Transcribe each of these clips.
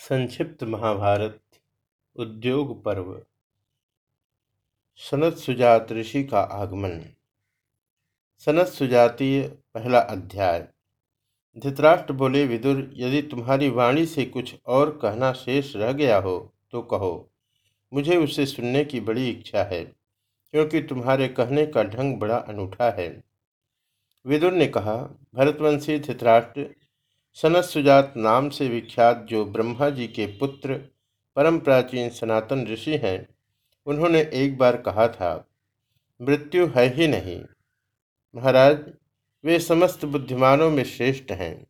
संक्षिप्त महाभारत, उद्योग पर्व। सनत सुजात ऋषि का आगमन। सनत सुजातीय पहला अध्याय। धृतराष्ट्र बोले, विदुर, यदि तुम्हारी वाणी से कुछ और कहना शेष रह गया हो तो कहो। मुझे उसे सुनने की बड़ी इच्छा है, क्योंकि तुम्हारे कहने का ढंग बड़ा अनूठा है। विदुर ने कहा, भरतवंशी धृतराष्ट्र सनत सुजात नाम से विख्यात जो ब्रह्मा जी के पुत्र, परम प्राचीन सनातन ऋषि हैं, उन्होंने एक बार कहा था, मृत्यु है ही नहीं। महाराज, वे समस्त बुद्धिमानों में श्रेष्ठ हैं।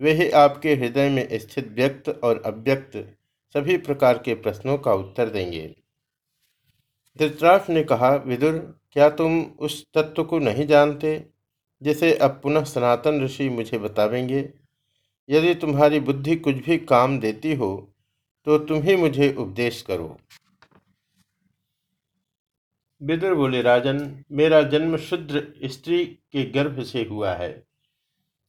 वे ही आपके हृदय में स्थित व्यक्त और अव्यक्त सभी प्रकार के प्रश्नों का उत्तर देंगे धृतराष्ट्र ने कहा, विदुर, क्या तुम उस तत्व को नहीं जानते, जिसे अब पुनः सनातन ऋषि मुझे बतावेंगे? यदि तुम्हारी बुद्धि कुछ भी काम देती हो तो तुम ही मुझे उपदेश करो। विदुर बोले, राजन, मेरा जन्म शुद्र स्त्री के गर्भ से हुआ है।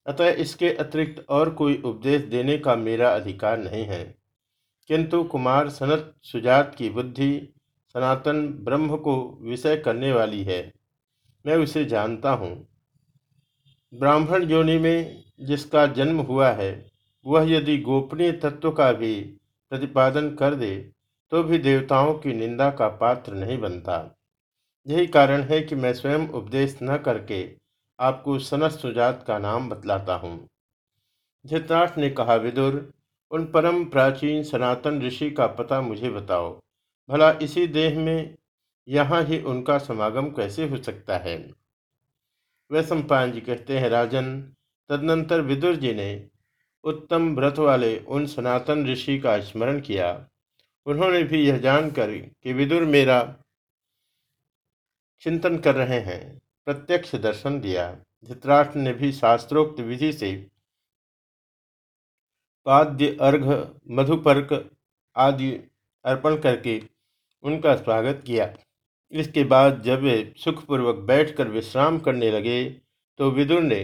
अतः इसके अतिरिक्त और कोई उपदेश देने का मेरा अधिकार नहीं है। किंतु कुमार सनत सुजात की बुद्धि, सनातन ब्रह्म को विषय करने वाली है। मैं उसे जानता हूँ। ब्राह्मण योनि में जिसका जन्म हुआ है, वह यदि गोपनीय तत्व का भी प्रतिपादन कर दे तो भी देवताओं की निंदा का पात्र नहीं बनता। यही कारण है कि मैं स्वयं उपदेश न करके आपको सनत सुजात का नाम बतलाता हूँ। धृतराष्ट्र ने कहा, विदुर, उन परम प्राचीन सनातन ऋषि का पता मुझे बताओ। भला इसी देह में यहाँ ही उनका समागम कैसे हो सकता है? वैश्वपायन जी कहते हैं, राजन तदनंतर विदुर जी ने उत्तम व्रत वाले उन सनातन ऋषि का स्मरण किया। उन्होंने भी यह जानकर कि विदुर मेरा चिंतन कर रहे हैं, प्रत्यक्ष दर्शन दिया। धृतराष्ट्र ने भी शास्त्रोक्त विधि से पाद्य, अर्घ, मधुपर्क आदि अर्पण करके उनका स्वागत किया। इसके बाद जब वे सुखपूर्वक बैठकर विश्राम करने लगे तो विदुर ने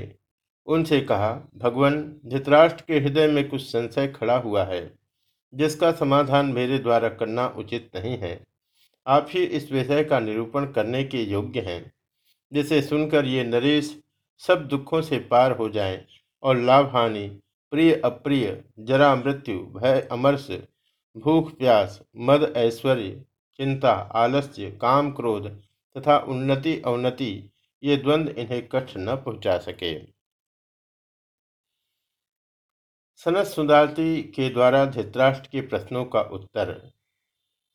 उनसे कहा, भगवान, धृतराष्ट्र के हृदय में कुछ संशय खड़ा हुआ है, जिसका समाधान मेरे द्वारा करना उचित नहीं है। आप ही इस विषय का निरूपण करने के योग्य हैं, जिसे सुनकर ये नरेश सब दुखों से पार हो जाएँ और लाभ हानि प्रिय अप्रिय, जरा मृत्यु, भय अमरस भूख प्यास, मद ऐश्वर्य, चिंता, आलस्य, काम क्रोध तथा उन्नति अवनति, ये द्वंद्व इन्हें कष्ट न पहुँचा सके। सनत सुजाति के द्वारा धृतराष्ट्र के प्रश्नों का उत्तर।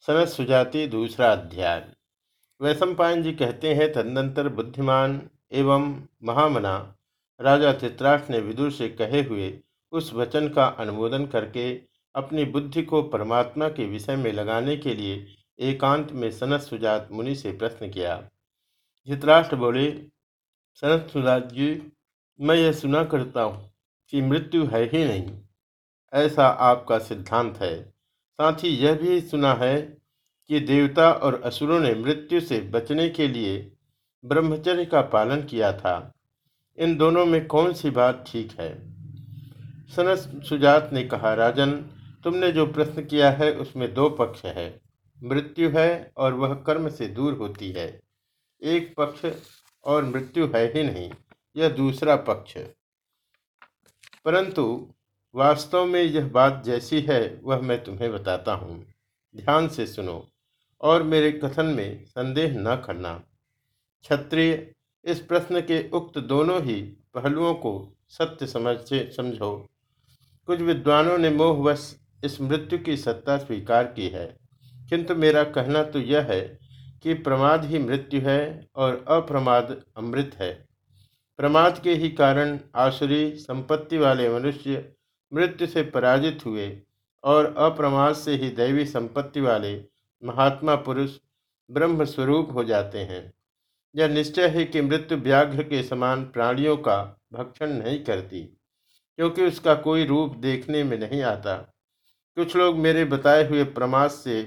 सनत सुजाति, दूसरा अध्याय। वैशंपायन जी कहते हैं, तदनंतर बुद्धिमान एवं महामना राजा धृतराष्ट्र ने विदुर से कहे हुए उस वचन का अनुमोदन करके अपनी बुद्धि को परमात्मा के विषय में लगाने के लिए एकांत में सनत सुजात मुनि से प्रश्न किया। धृतराष्ट्र बोले, सनत सुजात जी, मैं यह सुना करता हूँ। कि मृत्यु है ही नहीं। ऐसा आपका सिद्धांत है। साथ ही यह भी सुना है कि देवता और असुरों ने मृत्यु से बचने के लिए ब्रह्मचर्य का पालन किया था। इन दोनों में कौन सी बात ठीक है? सनस सुजात ने कहा, राजन, तुमने जो प्रश्न किया है उसमें दो पक्ष है। मृत्यु है और वह कर्म से दूर होती है। एक पक्ष और मृत्यु है ही नहीं, यह दूसरा पक्ष। परंतु वास्तव में यह बात जैसी है, वह मैं तुम्हें बताता हूँ। ध्यान से सुनो और मेरे कथन में संदेह न करना। क्षत्रिय, इस प्रश्न के उक्त दोनों ही पहलुओं को सत्य समझ से समझो। कुछ विद्वानों ने मोहवश इस मृत्यु की सत्ता स्वीकार की है। किंतु मेरा कहना तो यह है कि प्रमाद ही मृत्यु है और अप्रमाद अमृत है। प्रमाद के ही कारण आसुरी संपत्ति वाले मनुष्य मृत्यु से पराजित हुए और अप्रमाद से ही दैवी संपत्ति वाले महात्मा पुरुष ब्रह्म स्वरूप हो जाते हैं। यह निश्चय है कि मृत्यु व्याघ्र के समान प्राणियों का भक्षण नहीं करती, क्योंकि उसका कोई रूप देखने में नहीं आता। कुछ लोग मेरे बताए हुए प्रमाद से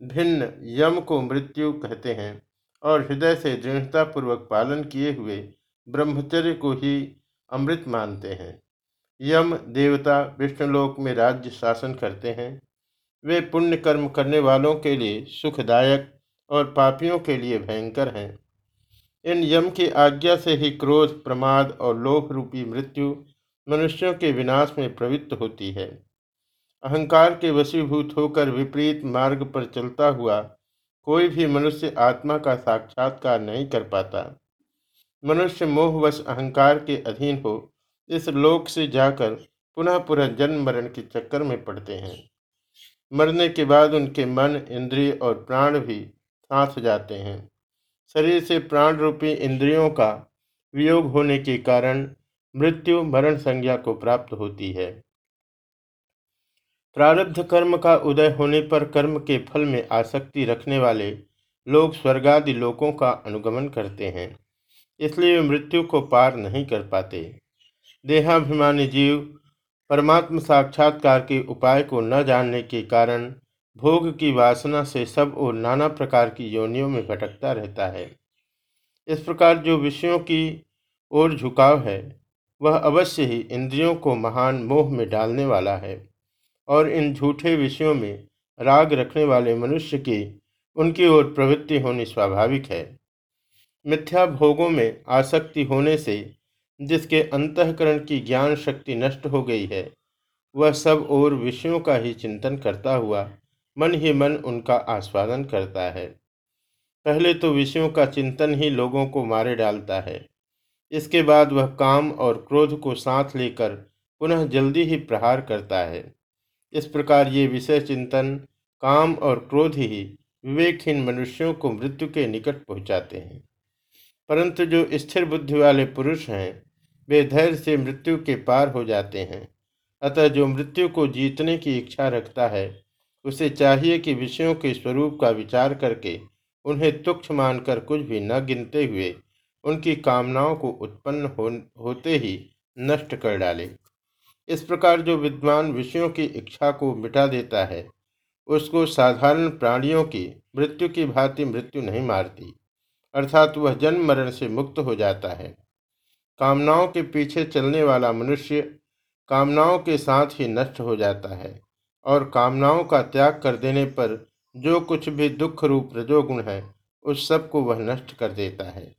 भिन्न यम को मृत्यु कहते हैं और हृदय से दृढ़तापूर्वक पालन किए हुए ब्रह्मचर्य को ही अमृत मानते हैं। यम देवता विष्णुलोक में राज्य शासन करते हैं। वे पुण्य कर्म करने वालों के लिए सुखदायक और पापियों के लिए भयंकर हैं। इन यम की आज्ञा से ही क्रोध, प्रमाद और लोभ रूपी मृत्यु मनुष्यों के विनाश में प्रवृत्त होती है। अहंकार के वशीभूत होकर विपरीत मार्ग पर चलता हुआ कोई भी मनुष्य आत्मा का साक्षात्कार नहीं कर पाता। मनुष्य मोहवश अहंकार के अधीन हो, इस लोक से जाकर पुनः पुनः जन्म मरण के चक्कर में पड़ते हैं। मरने के बाद उनके मन, इंद्रिय और प्राण भी साथ जाते हैं। शरीर से प्राण रूपी इंद्रियों का वियोग होने के कारण मृत्यु मरण संज्ञा को प्राप्त होती है। प्रारब्ध कर्म का उदय होने पर कर्म के फल में आसक्ति रखने वाले लोग स्वर्गादि लोकों का अनुगमन करते हैं। इसलिए मृत्यु को पार नहीं कर पाते। देहाभिमानी जीव, परमात्म साक्षात्कार के उपाय को न जानने के कारण भोग की वासना से सब और नाना प्रकार की योनियों में भटकता रहता है। इस प्रकार जो विषयों की ओर झुकाव है, वह अवश्य ही इंद्रियों को महान मोह में डालने वाला है और इन झूठे विषयों में राग रखने वाले मनुष्य की उनकी ओर प्रवृत्ति होनी स्वाभाविक है। मिथ्या भोगों में आसक्ति होने से, जिसके अंतकरण की ज्ञान शक्ति नष्ट हो गई है, वह सब और विषयों का ही चिंतन करता हुआ मन ही मन उनका आस्वादन करता है। पहले तो विषयों का चिंतन ही लोगों को मारे डालता है। इसके बाद वह काम और क्रोध को साथ लेकर पुनः जल्दी ही प्रहार करता है। इस प्रकार ये विषय चिंतन, काम और क्रोध ही विवेकहीन मनुष्यों को मृत्यु के निकट पहुंचाते हैं। परंतु जो स्थिर बुद्धि वाले पुरुष हैं वे धैर्य से मृत्यु के पार हो जाते हैं। अतः जो मृत्यु को जीतने की इच्छा रखता है उसे चाहिए कि विषयों के स्वरूप का विचार करके उन्हें तुक्ष मानकर कुछ भी न गिनते हुए उनकी कामनाओं को उत्पन्न हो, होते ही नष्ट कर डाले। इस प्रकार जो विद्वान विषयों की इच्छा को मिटा देता है उसको साधारण प्राणियों की मृत्यु की भांति मृत्यु नहीं मारती। अर्थात वह जन्म मरण से मुक्त हो जाता है। कामनाओं के पीछे चलने वाला मनुष्य कामनाओं के साथ ही नष्ट हो जाता है और कामनाओं का त्याग कर देने पर जो कुछ भी दुख रूप रजोगुण है, उस सबको वह नष्ट कर देता है।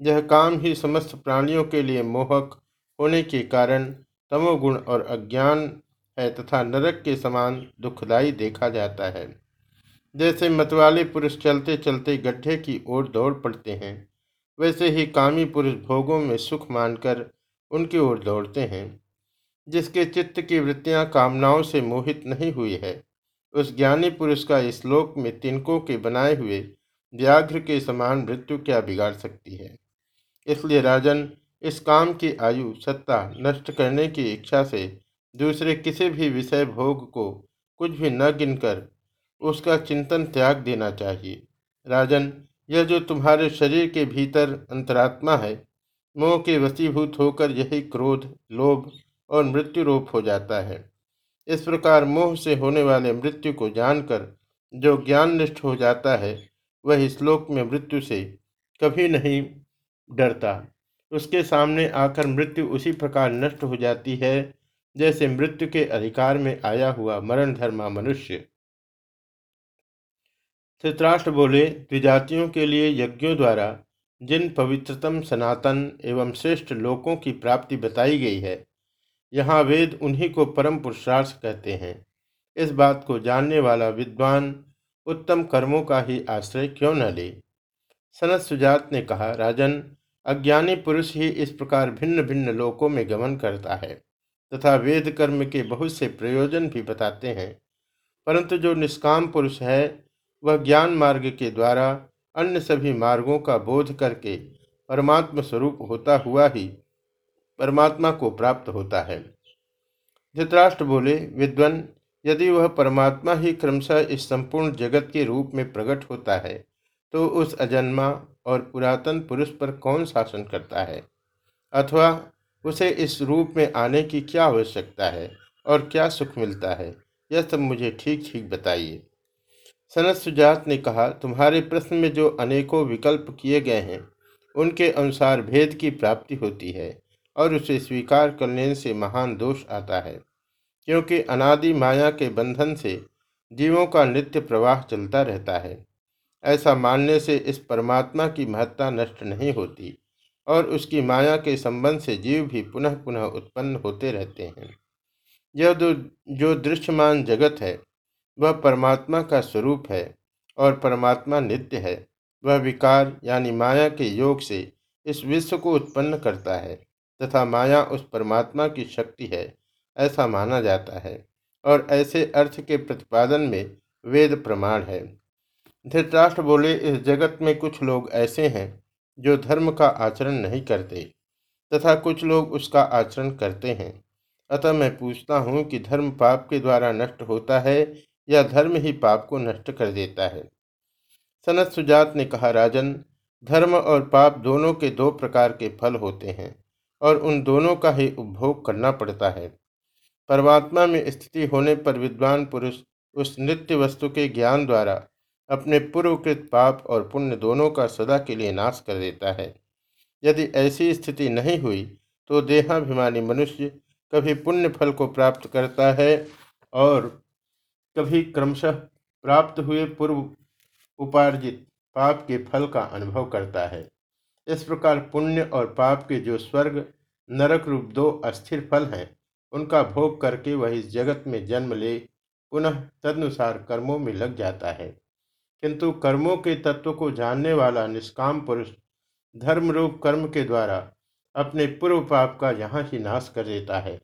यह काम ही समस्त प्राणियों के लिए मोहक होने के कारण तमोगुण और अज्ञान है तथा नरक के समान दुखदायी देखा जाता है। जैसे मतवाले पुरुष चलते चलते गड्ढे की ओर दौड़ पड़ते हैं, वैसे ही कामी पुरुष भोगों में सुख मानकर उनकी ओर दौड़ते हैं। जिसके चित्त की वृत्तियाँ कामनाओं से मोहित नहीं हुई है, उस ज्ञानी पुरुष का इस लोक में तिनकों के बनाए हुए व्याघ्र के समान मृत्यु क्या बिगाड़ सकती है? इसलिए राजन, इस काम की आयु सत्ता नष्ट करने की इच्छा से दूसरे किसी भी विषय भोग को कुछ भी न गिनकर उसका चिंतन त्याग देना चाहिए। राजन, यह जो तुम्हारे शरीर के भीतर अंतरात्मा है, मोह के वसीभूत होकर यही क्रोध, लोभ और मृत्यु रूप हो जाता है। इस प्रकार मोह से होने वाले मृत्यु को जानकर जो ज्ञान निष्ठ हो जाता है, वह इस लोक में मृत्यु से कभी नहीं डरता। उसके सामने आकर मृत्यु उसी प्रकार नष्ट हो जाती है, जैसे मृत्यु के अधिकार में आया हुआ मरण धर्मा मनुष्य। धृतराष्ट्र बोले, द्विजातियों के लिए यज्ञों द्वारा, जिन पवित्रतम सनातन एवं श्रेष्ठ लोकों की प्राप्ति बताई गई है, यहाँ वेद उन्हीं को परम पुरुषार्थ कहते हैं। इस बात को जानने वाला विद्वान उत्तम कर्मों का ही आश्रय क्यों न ले? सनत सुजात ने कहा, राजन, अज्ञानी पुरुष ही इस प्रकार भिन्न भिन्न लोकों में गमन करता है, तथा वेद कर्म के बहुत से प्रयोजन भी बताते हैं। परंतु जो निष्काम पुरुष है वह ज्ञान मार्ग के द्वारा अन्य सभी मार्गों का बोध करके परमात्मा स्वरूप होता हुआ ही परमात्मा को प्राप्त होता है। धृतराष्ट्र बोले, विद्वन, यदि वह परमात्मा ही क्रमशः इस संपूर्ण जगत के रूप में प्रकट होता है तो उस अजन्मा और पुरातन पुरुष पर कौन शासन करता है? अथवा उसे इस रूप में आने की क्या आवश्यकता है और क्या सुख मिलता है? यह सब मुझे ठीक ठीक बताइए। सनत सुजात ने कहा, तुम्हारे प्रश्न में जो अनेकों विकल्प किए गए हैं, उनके अनुसार भेद की प्राप्ति होती है और उसे स्वीकार करने से महान दोष आता है। क्योंकि अनादि माया के बंधन से जीवों का नित्य प्रवाह चलता रहता है। ऐसा मानने से इस परमात्मा की महत्ता नष्ट नहीं होती और उसकी माया के संबंध से जीव भी पुनः पुनः उत्पन्न होते रहते हैं। यह जो दृश्यमान जगत है वह परमात्मा का स्वरूप है और परमात्मा नित्य है। वह विकार यानी माया के योग से इस विश्व को उत्पन्न करता है तथा माया उस परमात्मा की शक्ति है, ऐसा माना जाता है और ऐसे अर्थ के प्रतिपादन में वेद प्रमाण है। धृतराष्ट्र बोले, इस जगत में कुछ लोग ऐसे हैं जो धर्म का आचरण नहीं करते तथा कुछ लोग उसका आचरण करते हैं। अतः मैं पूछता हूँ कि धर्म पाप के द्वारा नष्ट होता है या धर्म ही पाप को नष्ट कर देता है। सनत सुजात ने कहा, राजन, धर्म और पाप दोनों के दो प्रकार के फल होते हैं और उन दोनों का ही उपभोग करना पड़ता है। परमात्मा में स्थिति होने पर विद्वान पुरुष उस नित्य वस्तु के ज्ञान द्वारा अपने पूर्वकृत पाप और पुण्य दोनों का सदा के लिए नाश कर देता है। यदि ऐसी स्थिति नहीं हुई तो देहाभिमानी मनुष्य कभी पुण्य फल को प्राप्त करता है और कभी क्रमशः प्राप्त हुए पूर्व उपार्जित पाप के फल का अनुभव करता है। इस प्रकार पुण्य और पाप के जो स्वर्ग, नरक रूप दो अस्थिर फल हैं, उनका भोग करके वह इस जगत में जन्म ले, पुनः तदनुसार कर्मों में लग जाता है। किंतु कर्मों के तत्व को जानने वाला निष्काम पुरुष धर्म रूप कर्म के द्वारा अपने पूर्व पाप का यहाँ ही नाश कर देता है।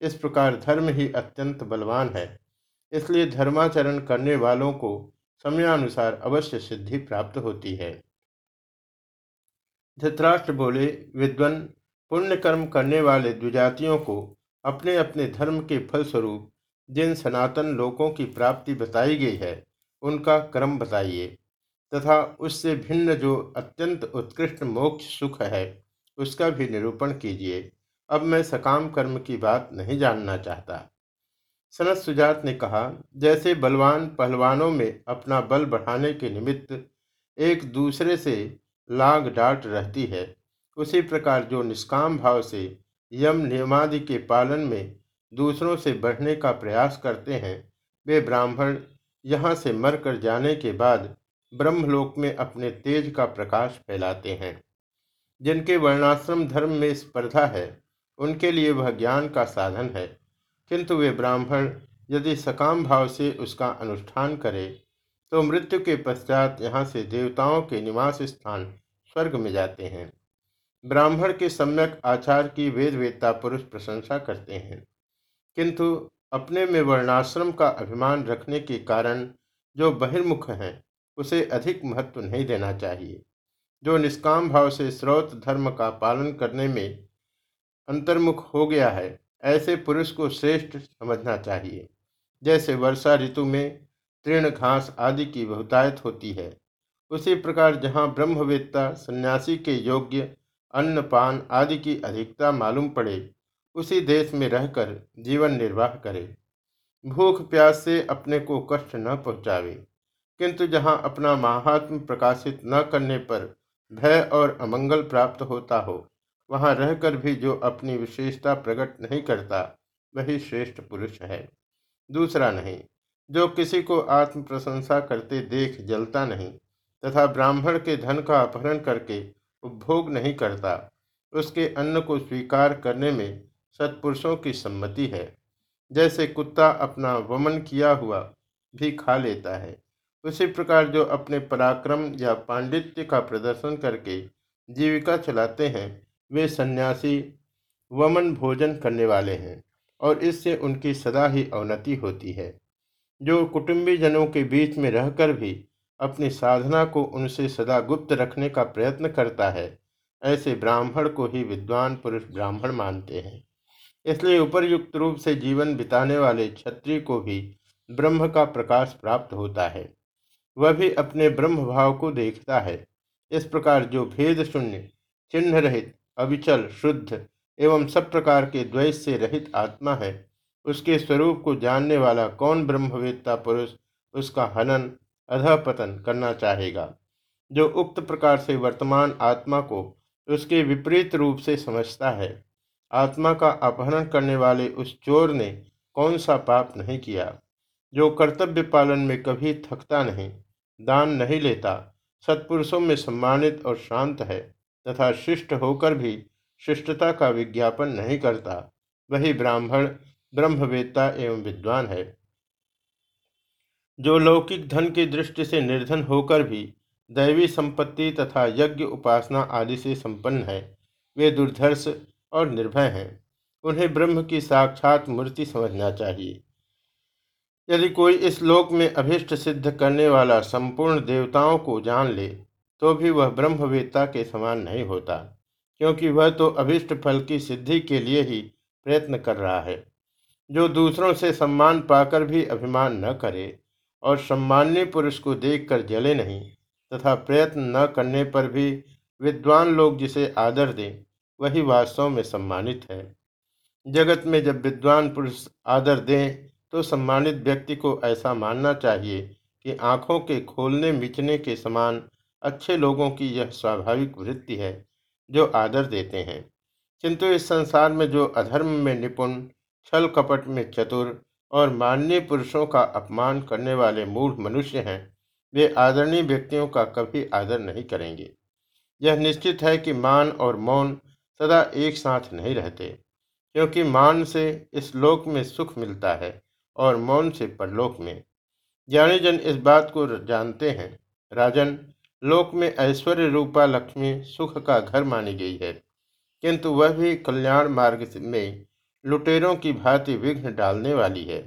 इस प्रकार धर्म ही अत्यंत बलवान है। इसलिए धर्माचरण करने वालों को समयानुसार अवश्य सिद्धि प्राप्त होती है। धृतराष्ट्र बोले, विद्वन पुण्य कर्म करने वाले द्विजातियों को अपने अपने धर्म के फलस्वरूप जिन सनातन लोकों की प्राप्ति बताई गई है, उनका क्रम बताइए। तथा उससे भिन्न जो अत्यंत उत्कृष्ट मोक्ष सुख है, उसका भी निरूपण कीजिए। अब मैं सकाम कर्म की बात नहीं जानना चाहता। सनत सुजात ने कहा, जैसे बलवान पहलवानों में अपना बल बढ़ाने के निमित्त एक दूसरे से लाग डांट रहती है, उसी प्रकार जो निष्काम भाव से यम नियमादि के पालन में दूसरों से बढ़ने का प्रयास करते हैं, वे ब्राह्मण यहाँ से मरकर जाने के बाद ब्रह्मलोक में अपने तेज का प्रकाश फैलाते हैं। जिनके वर्णाश्रम धर्म में स्पर्धा है, उनके लिए वह ज्ञान का साधन है। किंतु वे ब्राह्मण यदि सकाम भाव से उसका अनुष्ठान करें तो मृत्यु के पश्चात यहाँ से देवताओं के निवास स्थान स्वर्ग में जाते हैं। ब्राह्मण के सम्यक आचार की वेद वेदता पुरुष प्रशंसा करते हैं। किंतु अपने में वर्णाश्रम का अभिमान रखने के कारण जो बहिर्मुख हैं, उसे अधिक महत्व नहीं देना चाहिए। जो निष्काम भाव से स्रोत धर्म का पालन करने में अंतर्मुख हो गया है ऐसे पुरुष को श्रेष्ठ समझना चाहिए। जैसे वर्षा ऋतु में तृण घास आदि की बहुतायत होती है, उसी प्रकार जहाँ ब्रह्मवेत्ता, सन्यासी के योग्य अन्न पान आदि की अधिकता मालूम पड़े, उसी देश में रहकर जीवन निर्वाह करे। भूख प्यास से अपने को कष्ट न पहुँचावे, किंतु जहाँ अपना महात्म प्रकाशित न करने पर भय और अमंगल प्राप्त होता हो वहाँ रहकर भी जो अपनी विशेषता प्रकट नहीं करता, वही श्रेष्ठ पुरुष है। दूसरा नहीं, जो किसी को आत्म प्रशंसा करते देख जलता नहीं तथा ब्राह्मण के धन का अपहरण करके उपभोग नहीं करता, उसके अन्न को स्वीकार करने में सत्पुरुषों की सम्मति है। जैसे कुत्ता अपना वमन किया हुआ भी खा लेता है, उसी प्रकार जो अपने पराक्रम या पांडित्य का प्रदर्शन करके जीविका चलाते हैं वे सन्यासी वमन भोजन करने वाले हैं और इससे उनकी सदा ही अवनति होती है। जो कुटुंबी जनों के बीच में रहकर भी अपनी साधना को उनसे सदा गुप्त रखने का प्रयत्न करता है, ऐसे ब्राह्मण को ही विद्वान पुरुष ब्राह्मण मानते हैं। इसलिए उपरयुक्त रूप से जीवन बिताने वाले क्षत्रिय को भी ब्रह्म का प्रकाश प्राप्त होता है। वह भी अपने ब्रह्म भाव को देखता है। इस प्रकार जो भेद शून्य, चिन्ह रहित अविचल, शुद्ध एवं सब प्रकार के द्वैत से रहित आत्मा है। उसके स्वरूप को जानने वाला कौन ब्रह्मवेत्ता पुरुष उसका हनन, अधपतन करना चाहेगा? जो उक्त प्रकार से वर्तमान आत्मा को उसके विपरीत रूप से समझता है। आत्मा का अपहरण करने वाले उस चोर ने कौन सा पाप नहीं किया? जो कर्तव्य पालन में कभी थकता नहीं, दान नहीं लेता, सत्पुरुषों में सम्मानित और शांत है। तथा शिष्ट होकर भी शिष्टता का विज्ञापन नहीं करता, वही ब्राह्मण, ब्रह्मवेत्ता एवं विद्वान है। जो लौकिक धन की दृष्टि से निर्धन होकर भी दैवी संपत्ति तथा यज्ञ उपासना आदि से संपन्न है, वे दुर्धर्ष और निर्भय हैं। उन्हें ब्रह्म की साक्षात मूर्ति समझना चाहिए। यदि कोई इस लोक में अभिष्ट सिद्ध करने वाला संपूर्ण देवताओं को जान ले तो भी वह ब्रह्मवेत्ता के समान नहीं होता, क्योंकि वह तो अभिष्ट फल की सिद्धि के लिए ही प्रयत्न कर रहा है। जो दूसरों से सम्मान पाकर भी अभिमान न करे और सम्मान्य पुरुष को देखकर जले नहीं तथा प्रयत्न न करने पर भी विद्वान लोग जिसे आदर दें, वही वास्तव में सम्मानित है। जगत में जब विद्वान पुरुष आदर दें तो सम्मानित व्यक्ति को ऐसा मानना चाहिए कि आँखों के खोलने मिचने के समान अच्छे लोगों की यह स्वाभाविक वृत्ति है, जो आदर देते हैं। किंतु इस संसार में जो अधर्म में निपुण, छल कपट में चतुर और माननीय पुरुषों का अपमान करने वाले मूढ़ मनुष्य हैं, वे आदरणीय व्यक्तियों का कभी आदर नहीं करेंगे। यह निश्चित है कि मान और मौन सदा एक साथ नहीं रहते, क्योंकि मान से इस लोक में सुख मिलता है और मौन से परलोक में। ज्ञानी जन इस बात को जानते हैं। राजन लोक में ऐश्वर्य रूपा लक्ष्मी सुख का घर मानी गई है। किंतु वह भी कल्याण मार्ग में लुटेरों की भांति विघ्न डालने वाली है।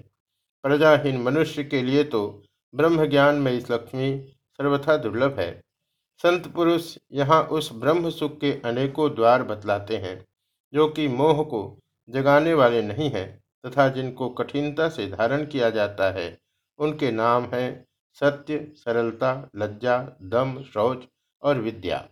प्रजाहीन मनुष्य के लिए तो ब्रह्म ज्ञान में इस लक्ष्मी सर्वथा दुर्लभ है। संत पुरुष यहाँ उस ब्रह्म सुख के अनेकों द्वार बतलाते हैं, जो कि मोह को जगाने वाले नहीं हैं, तथा जिनको कठिनता से धारण किया जाता है, उनके नाम हैं सत्य सरलता लज्जा दम शौच और विद्या।